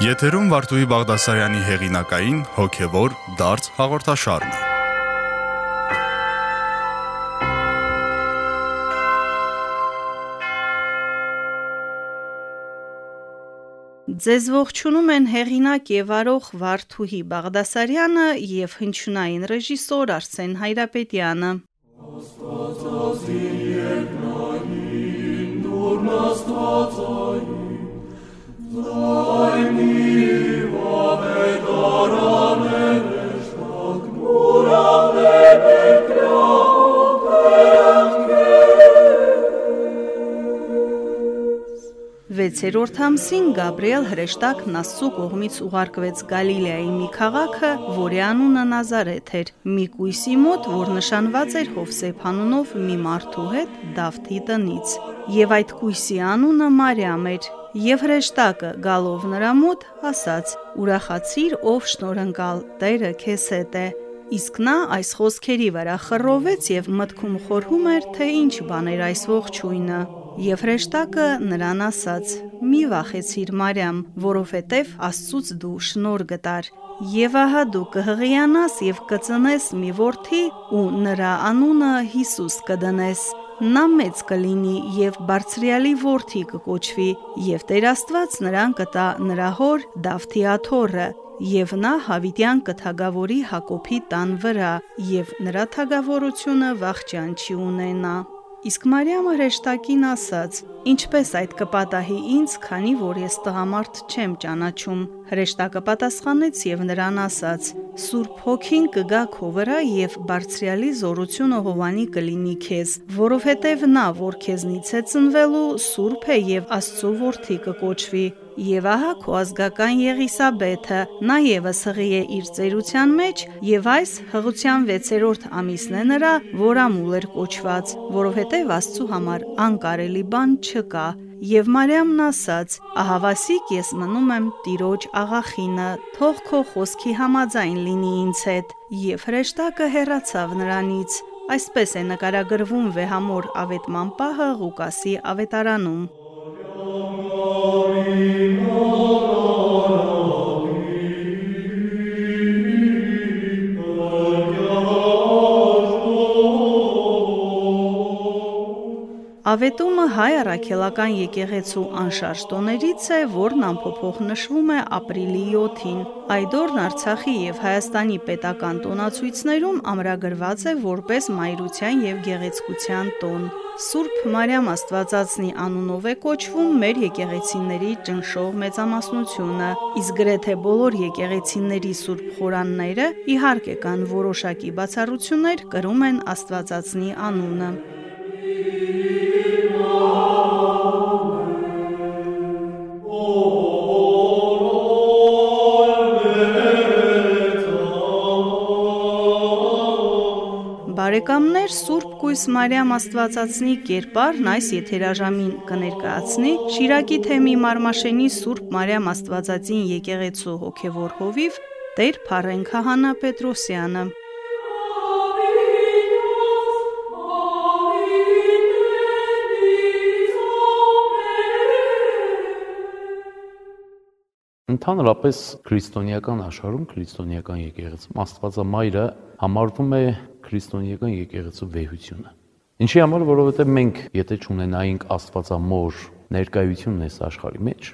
Եթերում Վարդուհի Բաղդասարյանի հեղինակային հոգևոր դարձ հաղորդաշարն է։ Ձեզ ողջունում են հեղինակ եւ արող Վարդուհի Բաղդասարյանը եւ հնչյունային ռեժիսոր Արսեն Հայրապետյանը։ Աստվածածին երկնային դուր աստվածային Amen. 6-րդ ամսին Գաբրիել հրեշտակ Նասսու կողմից ուղարկվեց Գալիլեայի մի քաղաքը, որի անունը Նազարեթ էր։ Մի կույսի մոտ, որ նշանված էր Հովսեփ անունով մի մարդու հետ Դավթի տնից, եւ այդ կույսի անունը Մարիամ էր։ Եվ հրեշտակը գալով նրա մոտ ասաց. «Ուրախացիր, ով շնորհնկալ, Տերը քեզ հետ է»։ Իսկ նա այս խոսքերի վրա խռովեց եւ մտքում խորհում էր, թե ինչ բաներ այս ողջույնը։ Եվ հրեշտակը նրան ասաց. «Մի վախեցիր, Մարիամ, որովհետև Աստծուց դու շնոր գտար։ Եվ ահա դու կհղիանաս եւ կծնես մի որդի ու նրա անունը Հիսուս կդնես նա մեծ կլինի եւ բարձրյալի որդի կկոչվի եւ Տեր Աստված նրան կտա նրա հոր Դավթի աթոռը եւ նա հավիտյան կթագավորի Հակոբի տան վրա եւ նրա թագավորությունը վախճան չի ունենա Իսկ Մարիամը հրեշտակին ասաց. Ինչպես այդ կպատահի ինձ, քանի որ ես տղամարդ չեմ ճանաչում։ Հրեշտակը պատասխանեց եւ նրան ասաց. Սուրբ հոգին կգա քո վրա եւ բարձրյալի զորությունը Հովանի կլինի քեզ, որովհետեւ նա, որ քեզնից է ծնվելու, սուրբ է եւ Աստծո որդի կկոչվի։ Եվ ահա քո ազգական Եղիսաբեթը, նա եւս հղի է իր ծերության մեջ, եւ այս հղության 6-րդ ամիսն է նրա, որ ամուլ էր կոչված, որովհետեւ Աստծո համար անկարելի բան չկա։ Եվ Մարիամն ասաց. Ահավասիկ ես մնում եմ Տիրոջ աղախինը, թող քո խոսքի համաձայն լինի ինձ հետ։ Եվ հրեշտակը հեռացավ նրանից։ Այսպես է նկարագրվում վեհամոր ավետման պահը Ղուկասի ավետարանում։ Ավետումը հայ առաքելական եկեղեցու անշարժ տոներից է, որն ամփոփող նշվում է ապրիլի 7-ին։ Այդ օրն Արցախի եւ Հայաստանի պետական տոնացույցներում ամրագրված է որպես մայրության եւ գեղեցկության տոն։ Սուրբ Մարիամ Աստվածածնի անունով է կոչվում մեր եկեղեցիների ճնշող մեծամասնությունը, իսկ գրեթե բոլոր եկեղեցիների սուրբ խորանները իհարկե կան որոշակի բացառություններ, կրում են Աստվածածնի անունը։ Բարեկամներ Սուրբ Կույս Մարիամ Աստվածածնի կերպարն այս եթերաժամին կներկայացնի Շիրակի թեմի Մարմաշենի Սուրբ Մարիամ Աստվածածին եկեղեցու հոգևոր հովիվ Տեր Փարեն Քահանա Պետրոսյանը Ընդհանրապես քրիստոնեական աշխարհում քրիստոնեական եկեղեցում Աստվածամայրը համարվում է քրիստոնեական եկեղեցու վեհությունը։ Ինչի համար, որովհետև մենք եթե չունենայինք Աստվածամոր ներկայությունն այս աշխարհի մեջ,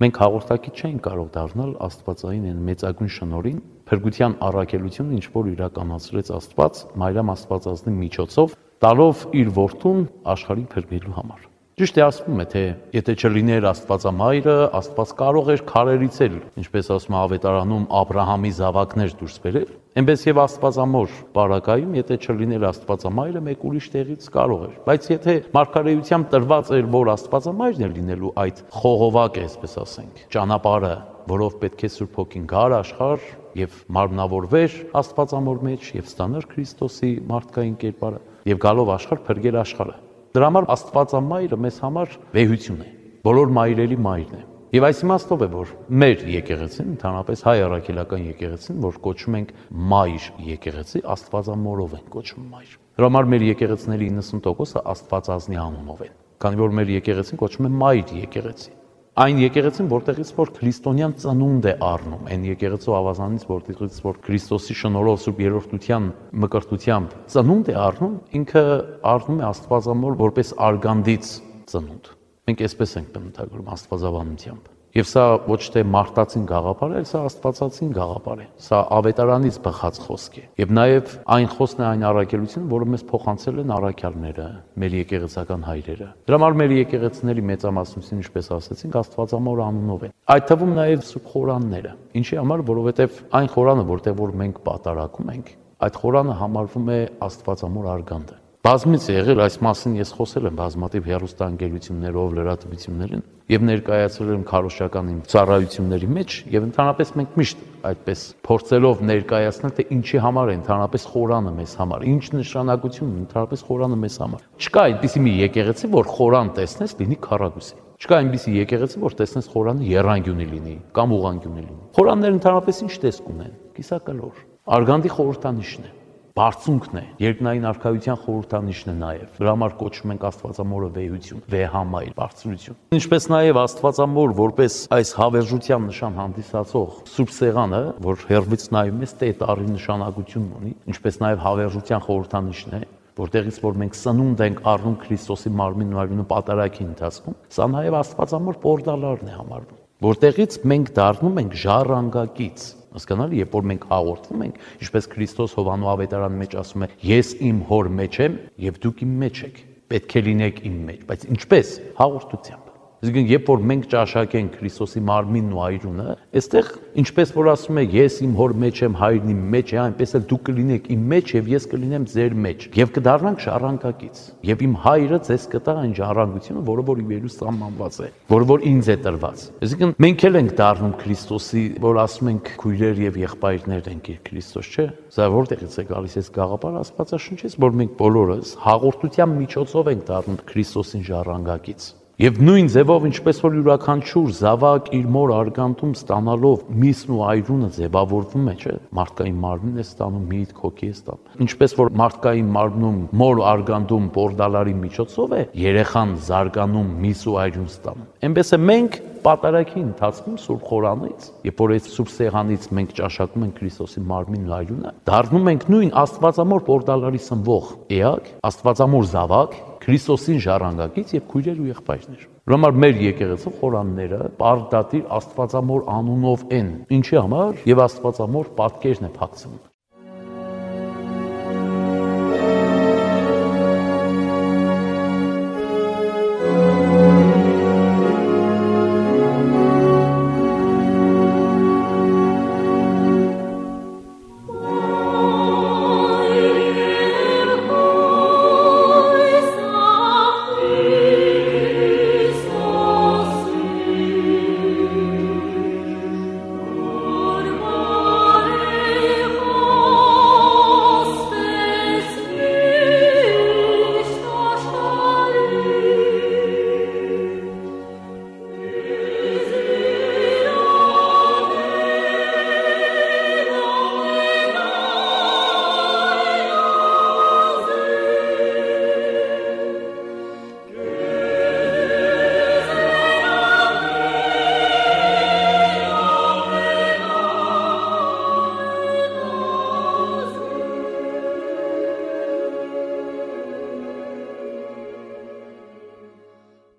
մենք հաղորդակից չենք կարող դառնալ Աստվածային այն մեծագույն շնորհին, փրկության առաքելությունը, ինչ որ իրականացրեց Աստված Մարիամ Աստվածածնի միջոցով, տալով իր որդուն աշխարհին փրկելու համար։ Ճիշտ է ասվում է, թե եթե չլիներ Աստվածամայրը, Աստված կարող էր քարերից էլ, ինչպես ասում է ավետարանում, Աբ รา համի զավակներ դուրս բերել, այնպես եւ Աստվածամոր բարակայում, եթե չլիներ Աստվածամայրը, մեկ ուրիշ տեղից կարող էր։ Բայց եթե մարգարեությամբ տրված էր, որ Աստվածամայրն է լինելու այդ խողովակը, այսպես ասենք, ճանապարհը, որով պետք է Սուրբ Հոգին գար աշխարհ եւ մարմնավորվեր Աստվածամոր մեջ եւ ստանար Քրիստոսի մարդկային կերպարը եւ գալով աշխարհ փրկեր աշխարհը Դրա համար Աստվածամայրը մեզ համար վեհություն է, բոլոր մայրերի մայրն է։ Եվ այս իմաստով է, որ մեր եկեղեցին, ընդհանրապես հայ առաքելական եկեղեցին, որ կոչում ենք մայր եկեղեցի, Աստվածամորով են կոչում մայր։ Դրա համար մեր եկեղեցիների 90%-ը Աստվածազնի անունով են, քանի որ մեր եկեղեցին կոչվում է մայր եկեղեցի։ Այն եկեղեցին, որտեղից որ քրիստոնյան ծնունդ է առնում, այն եկեղեցու ավազանից, որտեղից որ Քրիստոսի շնորհով Սուրբ Երրորդության մկրտությամբ ծնունդ է առնում, ինքը առնում է Աստվածամոր որպես արգանդից ծնունդ։ Մենք այսպես ենք բնութագրում Աստվածաբանությամբ։ Եվ սա ոչ թե մարտածին գաղափար է, սա աստվածածին գաղափար է։ Սա ավետարանից բխած խոսք է։ Եվ նաև այն խոսքն է այն առաքելությունը, որը մեզ փոխանցել են առաքյալները, մեր եկեղեցական հայրերը։ Դրա համար մեր եկեղեցիների մեծամասնություն, ինչպես ասացինք, աստվածամոր անունով են։ Այդ թվում նաև սուրբ խորանները։ Ինչի համար, որովհետև այն խորանը, որտեղ որ մենք պատարակում ենք, այդ խորանը համարվում է աստվածամոր արգանդը։ Բազմից եղել այս մասին ես խոսել եմ բազմատիվ հերոստանգերություններով, լրատվություններին եւ ներկայացրել եմ քարոշական իմ ծառայությունների մեջ եւ ընդհանրապես մենք միշտ այդպես փորձելով ներկայացնել թե ինչի համար է ընդհանրապես խորանը մեզ համար, ինչ նշանակություն ընդհանրապես խորանը մեզ համար։ Չկա այդպիսի մի եկեղեցի, որ խորան տեսնես լինի քարագուսի։ Չկա այնպիսի եկեղեցի, որ տեսնես խորանը երանգյունի լինի կամ ուղանկյունի լինի։ Խորանները ընդհանրապես ինչ տեսք ունեն։ Կիսակալոր։ Արգանդի խորհրդանիշն է բարձունքն է, երկնային արխայության խորհրդանիշն է նաև։ Դրա համար կոչում ենք Աստվածամորը վեհություն, վեհամայր, բարձրություն։ Ինչպես նաև Աստվածամոր որպես այս հավերժության նշան հանդիսացող Սուրբ Սեղանը, որ հերվից նայում ես տե տարի նշանակություն ունի, ինչպես նաև հավերժության խորհրդանիշն է, որտեղից որ մենք սնունդ ենք առնում Քրիստոսի մարմինն ու արյունը պատարակի ընթացքում, սա նաև Աստվածամոր պորտալարն է համարվում, որտեղից մենք դառնում ենք ժառանգակից Հասկանալի, երբ որ մենք հաղորդվում ենք, ինչպես Քրիստոս Հովանու ավետարանի մեջ ասում է, ես իմ հոր մեջ եմ եւ դուք իմ մեջ եք։ Պետք է լինեք իմ մեջ, բայց ինչպես հաղորդությամբ Այսինքն, երբ որ մենք ճաշակենք Քրիստոսի մարմինն ու այրունը, այստեղ ինչպես որ ասում է, ես իմ հոր մեջ եմ, հայրն իմ մեջ է, այնպես էլ դուք կլինեք իմ մեջ եւ ես կլինեմ ձեր մեջ, եւ կդառնանք շարանկակից։ Եվ իմ հայրը ձեզ կտա այն ժառանգությունը, որը որ իվերու սահմանված է, որը որ ինձ է տրված։ Այսինքն, մենք էլ ենք դառնում Քրիստոսի, որ ասում ենք քույրեր եւ եղբայրներ ենք իր Քրիստոս, չէ՞։ Սա որտեղից է գալիս այս գաղափար Աստվածաշնչից, որ մենք բոլորս հաղորդության միջոցով ենք դառնում Քրիստոսին ժառանգակից։ Եվ նույն ձևով ինչպես որ յուրաքանչյուր զավակ իր մոր արգանդում ստանալով միսն ու այրունը ձևավորվում է, չէ՞, մարդկային մարմինն է ստանում, միտք, հոգի է ստանում։ Ինչպես որ մարդկային մարմնում մոր արգանդում պորդալարի միջոցով է երեխան զարգանում միս ու այրուն ստանում։ Էնպես է մենք պատարակի ընթացքում Սուրբ Խորանից, երբ որ այս Սուրբ Սեղանից մենք ճաշակում ենք Քրիստոսի մարմին լայրունը, դառնում ենք նույն Աստվածամոր պորտալարի սնվող էակ, Աստվածամոր զավակ, Քրիստոսին ժառանգակից եւ քույրեր ու եղբայրներ։ Ուրեմն մեր եկեղեցու խորանները պարտադիր Աստվածամոր անունով են։ Ինչի համար? Եւ Աստվածամոր պատկերն է փակցնում։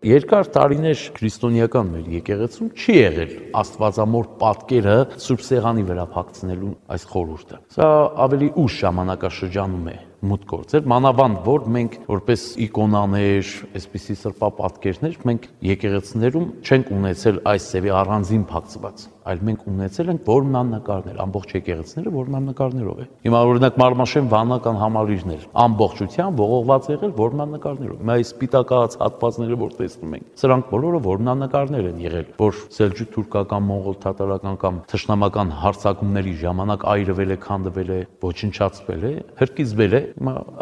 երկար տարիներ քրիստոնեական մեր եկեղեցում չի եղել Աստվածամոր պատկերը Սուրբ Սեղանի վրա փակցնելու այս խորհուրդը։ Սա ավելի ուշ ժամանակաշրջանում է մուտք գործել մանավանդ որ մենք որպես իկոնաներ, այսպիսի սրբապատկերներ մենք եկեղեցիներում չենք ունեցել այս ծևի առանձին փակցված, այլ մենք ունեցել ենք որմնանկարներ, ամբողջ եկեղեցիները որմնանկարներով է։ Հիմա օրինակ Մարմաշեն վանական համալիրներ ամբողջությամբ ողողված եղել որմնանկարներով։ այս սպիտակած հատվածները որ տեսնում ենք, սրանք բոլորը որմնանկարներ են եղել, որ սելջուկ թուրքական, մոնղոլ թատարական կամ թշնամական հարձակումների ժամանակ այրվել է, քանդվել է, ոչնչացվել է, հրկիզվել է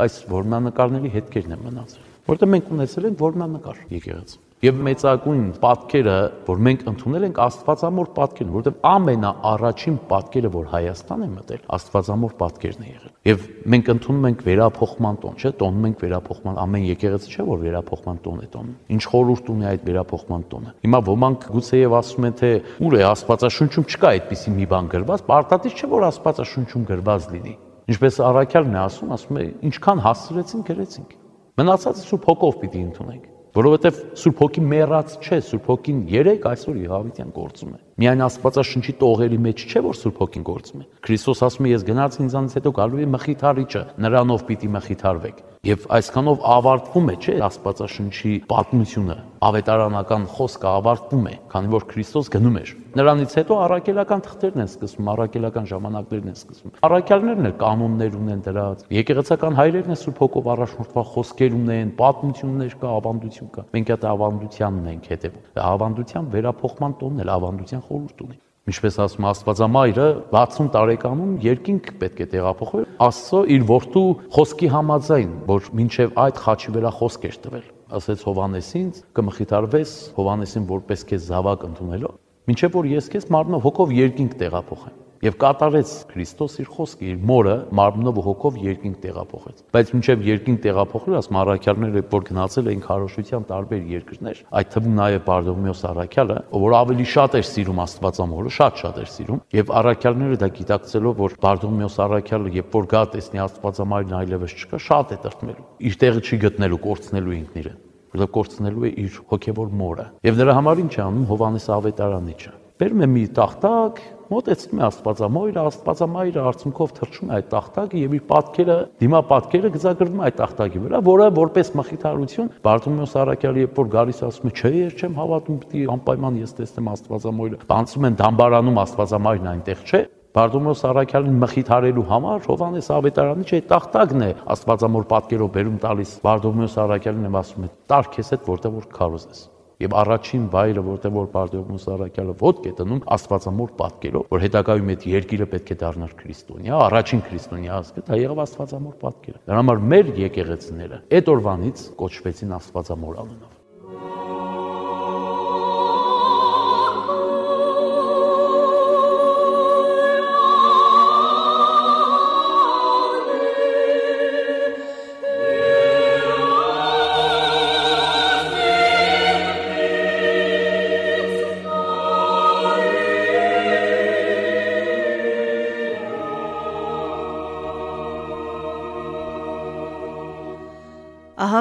այս որմնանկարների հետքերն են մնացել։ որտեղ մենք ունեցել ենք որմնանկար եկեղեցի եւ մեծագույն պատկերը, որ մենք ընդունել ենք Աստվածամոր պատկերն, որովհետեւ ամենաառաջին պատկերը, որ Հայաստան է մտել, Աստվածամոր պատկերն է եղել։ Եվ մենք ընդունում ենք վերափոխման տոն, չէ՞, տոնում ենք վերափոխման, ամեն եկեղեցի չէ, որ վերափոխման տոն է տոնում։ Ինչ խորուրդ ունի այդ վերափոխման տոնը։ Հիմա ոմանք գուցեև ասում են, թե ուր է Աստվածաշունչում չկա այդպիսի մի բան գրված, պարտադիր չէ, որ Աստվածաշունչում գրված լինի։ Ինչպես Արաքյալն է ասում, ասում է, ինչքան հասցրեցին, գրեցինք։ Մնացածը Սուրբ Հոգով պիտի ընդունենք որովհետև Սուրբ Հոգի մեռած չէ, Սուրբ Հոգին երեք այսօր Իհավիտյան գործում է։ Միայն Աստվածաշնչի տողերի մեջ չէ, որ Սուրբ Հոգին գործում է։ Քրիստոս ասում է, ես գնաց ինձանից հետո գալու է մխիթարիչը, նրանով պիտի մխիթարվեք։ Եվ այսքանով ավարտվում է, չէ, Աստվածաշնչի պատմությունը, ավետարանական խոսքը ավարտվում է, քանի որ Քրիստոս գնում էր։ Նրանից հետո առաքելական թղթերն են սկսվում, առաքելական ժամանակներն են սկսվում։ Առաքյալներն էլ կանոններ ունեն դրած։ Եկեղեցական հայրերն են Սուրբ Հոգով առաջնորդված խոսքեր ունեն, պատմություններ կա, ավանդություն կա։ Մենք այդ ավանդությանն ենք հետևում։ Ավանդության վերափոխման տոնն էլ ավանդության խորհուրդ ունի ինչպես ասում Աստվածամայրը 60 տարեկանում երկինք պետք է տեղափոխվեր Աստծո իր որդու խոսքի համաձայն որ մինչև այդ խաչի վրա խոսք էր տվել ասեց Հովանեսին կմխիթարվես Հովանեսին որպես քեզ զավակ ընդունելով մինչև որ ես քեզ մարմնով հոգով երկինք տեղափոխեմ եւ կատարեց Քրիստոս իր խոսքը իր մորը մարմնով ու հոգով երկինք տեղափոխեց բայց մինչեւ երկինք տեղափոխել ասում առաքյալները որ գնացել էին քարոշության տարբեր երկրներ այդ թվում նաեւ Բարդոմեոս առաքյալը որ ավելի շատ էր սիրում Աստվածամորը շատ-շատ էր սիրում եւ առաքյալները դա գիտակցելով որ Բարդոմեոս առաքյալը երբ որ գա տեսնի Աստվածամարին այլևս չկա շատ է տրտմելու իր տեղը չի գտնելու կորցնելու ինքն իրեն որովհետեւ կորցնելու է իր հոգեվոր մորը եւ նրա համար ինչ է անում Հովանես Ավետարանիչը բերում է մի տախտակ, մոտեցնում է Աստվածամայրը, Աստվածամայրը արցունքով թրջում է այդ տախտակը եւ իր պատկերը, դիմա պատկերը գծագրվում է այդ տախտակի վրա, որը որպես մխիթարություն Բարտոմեոս Արաքյալը երբ որ գալիս ասում է, չէ, ես չեմ հավատում, պիտի անպայման ես տեսնեմ Աստվածամայրը։ Բանցում են դամբարանում Աստվածամայրն այնտեղ չէ, Բարդոմեոս Սարաքյանին մխիթարելու համար Հովանես Ավետարանի չէ տախտակն է Աստվածամոր պատկերով բերում տալիս Բարդոմեոս Սարաքյանին ասում է՝ «Տար քեզ հետ որտեղ որ քարոզես»։ Եվ առաջին վայրը, որտեղ որ Պարտեոս Սարակյալը ոդկ է տնում Աստվածամոր պատկերով, որ հետագայում այդ երկիրը պետք է դառնար քրիստոնյա, առաջին քրիստոնյա ազգը, դա եղավ Աստվածամոր պատկերը։ Դրա համար մեր եկեղեցիները այդ օրվանից կոչվեցին Աստվածամոր անունով։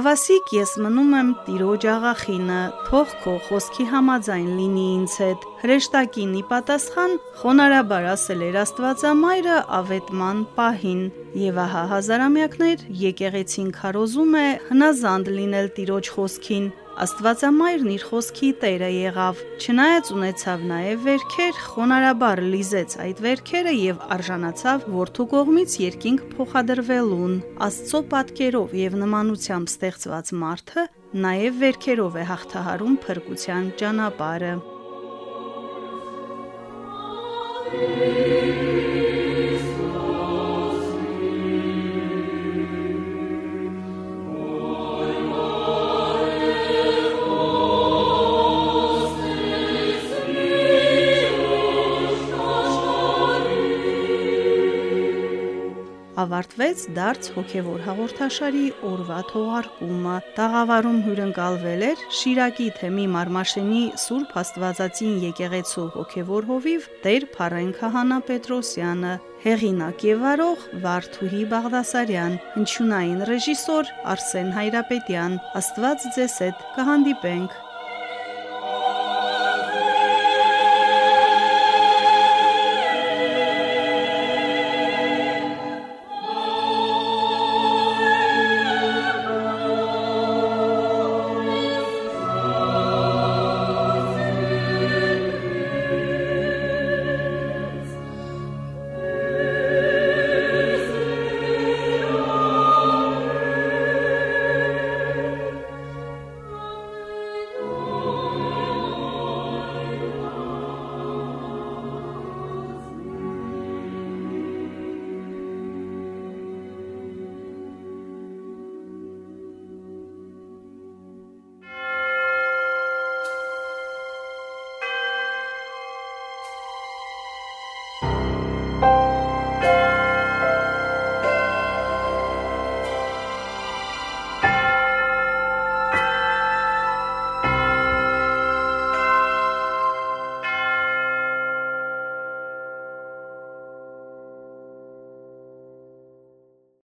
Ահավասիկ ես մնում եմ տիրոջ աղախինը, թող քո խոսքի համաձայն լինի ինձ հետ։ Հրեշտակինի պատասխան խոնարհաբար ասել էր Աստվածամայրը ավետման պահին։ Եվ ահա հազարամյակներ եկեղեցին քարոզում է հնազանդ լինել տիրոջ խոսքին, Աստվածամայրն իր խոսքի տերը եղավ, չնայած ունեցավ նաև վերքեր, խոնարհաբար լիզեց այդ վերքերը եւ արժանացավ որդու կողմից երկինք փոխադրվելուն։ Աստծո պատկերով եւ նմանությամբ ստեղծված մարդը նաև վերքերով է հաղթահարում փրկության ճանապարհը։ ավարտվեց դարձ հոգևոր հաղորդաշարի օրվա թողարկումը։ Տաղավարում հյուրընկալվել էր Շիրակի թեմի Մարմաշենի Սուրբ Աստվածածին եկեղեցու հոգևոր հովիվ Տեր Փարեն Քահանա Պետրոսյանը, հեղինակ եւ վարող Վարդուհի Բաղդասարյան, հնչյունային ռեժիսոր Արսեն Հայրապետյան։ Աստված ձեզ հետ կհանդիպենք